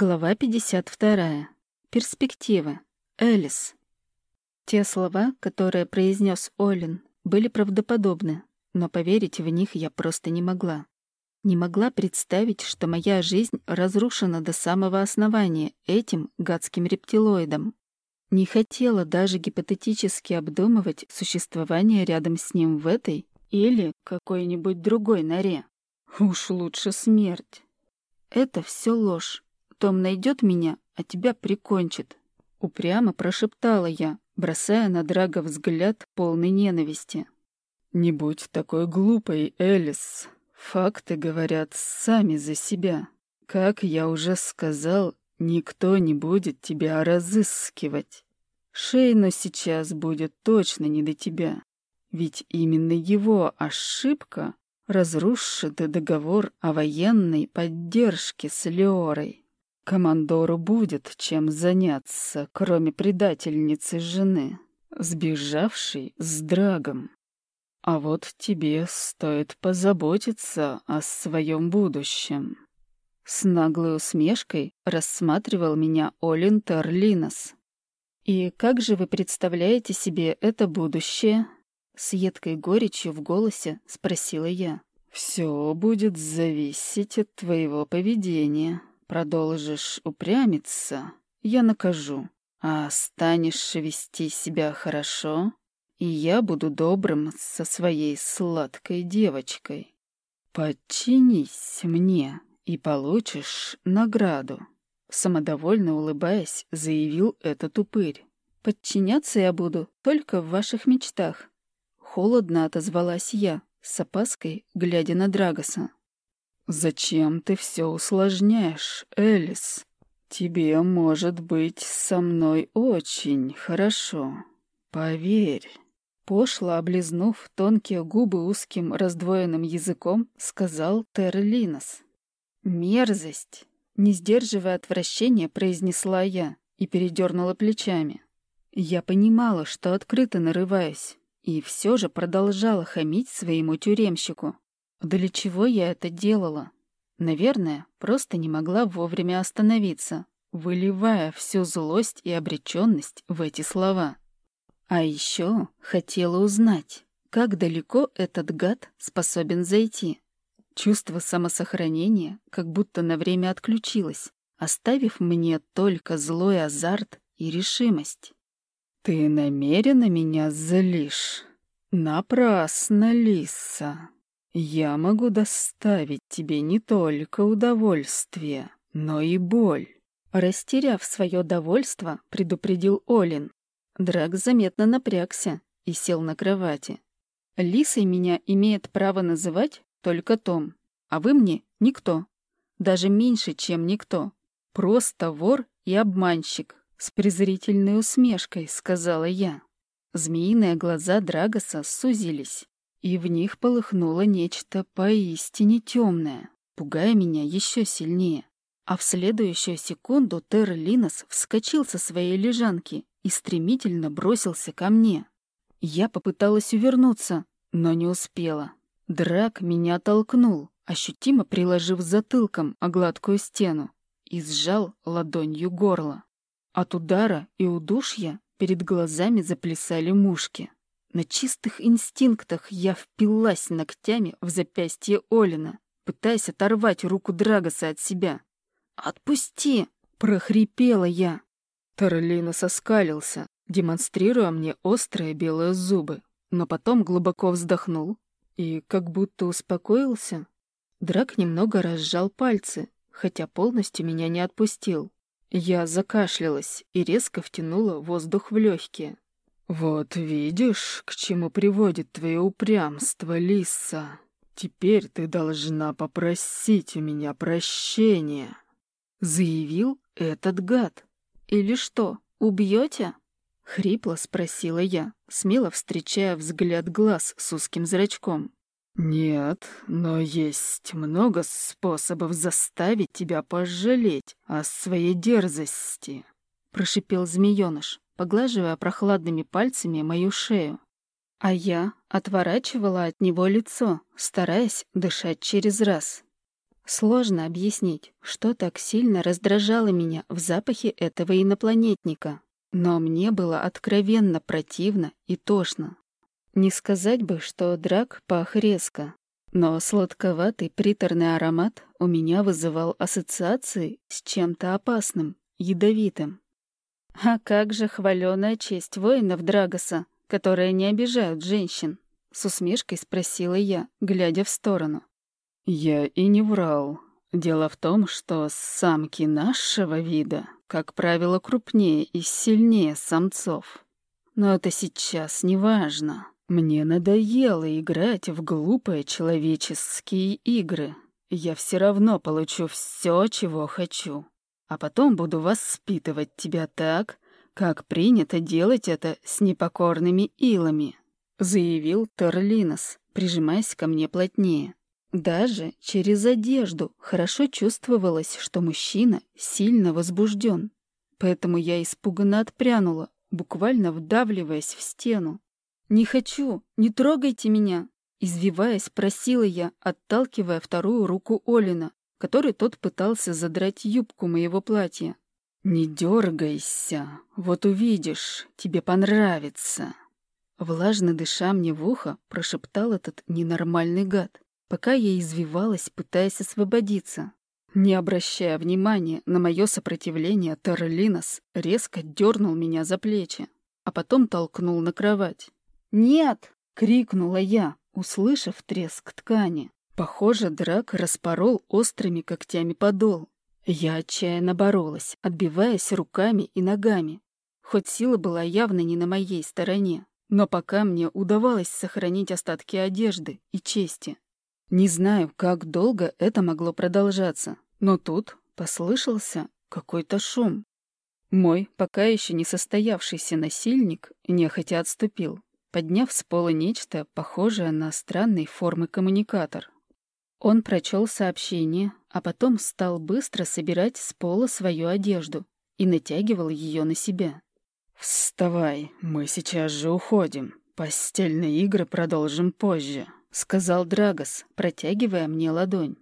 Глава 52. Перспективы. Элис. Те слова, которые произнес Олин, были правдоподобны, но поверить в них я просто не могла. Не могла представить, что моя жизнь разрушена до самого основания этим гадским рептилоидом. Не хотела даже гипотетически обдумывать существование рядом с ним в этой или какой-нибудь другой норе. Уж лучше смерть. Это все ложь. Том найдет меня, а тебя прикончит. Упрямо прошептала я, бросая на Драга взгляд полный ненависти. «Не будь такой глупой, Элис. Факты говорят сами за себя. Как я уже сказал, никто не будет тебя разыскивать. Шейну сейчас будет точно не до тебя. Ведь именно его ошибка разрушит договор о военной поддержке с Леорой. Командору будет чем заняться, кроме предательницы жены, сбежавшей с Драгом. А вот тебе стоит позаботиться о своем будущем. С наглой усмешкой рассматривал меня Олин Терлинос. «И как же вы представляете себе это будущее?» С едкой горечью в голосе спросила я. «Все будет зависеть от твоего поведения», Продолжишь упрямиться, я накажу. А станешь вести себя хорошо, и я буду добрым со своей сладкой девочкой. Подчинись мне, и получишь награду. Самодовольно улыбаясь, заявил этот упырь. «Подчиняться я буду только в ваших мечтах». Холодно отозвалась я, с опаской, глядя на Драгоса. «Зачем ты все усложняешь, Элис? Тебе, может быть, со мной очень хорошо. Поверь». Пошло облизнув тонкие губы узким раздвоенным языком, сказал Терлинос. «Мерзость!» Не сдерживая отвращения, произнесла я и передернула плечами. Я понимала, что открыто нарываюсь, и все же продолжала хамить своему тюремщику. Для чего я это делала? Наверное, просто не могла вовремя остановиться, выливая всю злость и обреченность в эти слова. А еще хотела узнать, как далеко этот гад способен зайти. Чувство самосохранения как будто на время отключилось, оставив мне только злой азарт и решимость. «Ты намеренно меня злишь? Напрасно, Лиса!» Я могу доставить тебе не только удовольствие, но и боль. Растеряв свое довольство, предупредил Олин. Драк заметно напрягся и сел на кровати. Лисой меня имеет право называть только Том, а вы мне никто. Даже меньше, чем никто. Просто вор и обманщик. С презрительной усмешкой, сказала я. Змеиные глаза Драгоса сузились и в них полыхнуло нечто поистине темное, пугая меня еще сильнее. А в следующую секунду Терр Линос вскочил со своей лежанки и стремительно бросился ко мне. Я попыталась увернуться, но не успела. Драк меня толкнул, ощутимо приложив затылком о гладкую стену, и сжал ладонью горло. От удара и удушья перед глазами заплясали мушки. На чистых инстинктах я впилась ногтями в запястье Олина, пытаясь оторвать руку Драгоса от себя. «Отпусти!» — прохрипела я. Тарлина соскалился, демонстрируя мне острые белые зубы, но потом глубоко вздохнул и как будто успокоился. Драк немного разжал пальцы, хотя полностью меня не отпустил. Я закашлялась и резко втянула воздух в легкие. «Вот видишь, к чему приводит твое упрямство, Лиса. Теперь ты должна попросить у меня прощения», — заявил этот гад. «Или что, убьете?» — хрипло спросила я, смело встречая взгляд глаз с узким зрачком. «Нет, но есть много способов заставить тебя пожалеть о своей дерзости», — прошипел змеёныш поглаживая прохладными пальцами мою шею. А я отворачивала от него лицо, стараясь дышать через раз. Сложно объяснить, что так сильно раздражало меня в запахе этого инопланетника. Но мне было откровенно противно и тошно. Не сказать бы, что драк пах резко, но сладковатый приторный аромат у меня вызывал ассоциации с чем-то опасным, ядовитым. А как же хваленая честь воинов Драгоса, которые не обижают женщин? С усмешкой спросила я, глядя в сторону. Я и не врал. Дело в том, что самки нашего вида, как правило, крупнее и сильнее самцов. Но это сейчас не важно. Мне надоело играть в глупые человеческие игры. Я все равно получу все, чего хочу. А потом буду воспитывать тебя так, как принято делать это с непокорными илами», — заявил Торлинос, прижимаясь ко мне плотнее. Даже через одежду хорошо чувствовалось, что мужчина сильно возбужден. Поэтому я испуганно отпрянула, буквально вдавливаясь в стену. «Не хочу! Не трогайте меня!» Извиваясь, просила я, отталкивая вторую руку Олина, который тот пытался задрать юбку моего платья. «Не дергайся, вот увидишь, тебе понравится!» Влажно дыша мне в ухо, прошептал этот ненормальный гад, пока я извивалась, пытаясь освободиться. Не обращая внимания на мое сопротивление, Терлинос резко дернул меня за плечи, а потом толкнул на кровать. «Нет!» — крикнула я, услышав треск ткани. Похоже, драк распорол острыми когтями подол. Я отчаянно боролась, отбиваясь руками и ногами. Хоть сила была явно не на моей стороне, но пока мне удавалось сохранить остатки одежды и чести. Не знаю, как долго это могло продолжаться, но тут послышался какой-то шум. Мой пока еще не состоявшийся насильник нехотя отступил подняв с пола нечто, похожее на странной формы коммуникатор. Он прочел сообщение, а потом стал быстро собирать с пола свою одежду и натягивал ее на себя. «Вставай, мы сейчас же уходим. Постельные игры продолжим позже», — сказал Драгос, протягивая мне ладонь.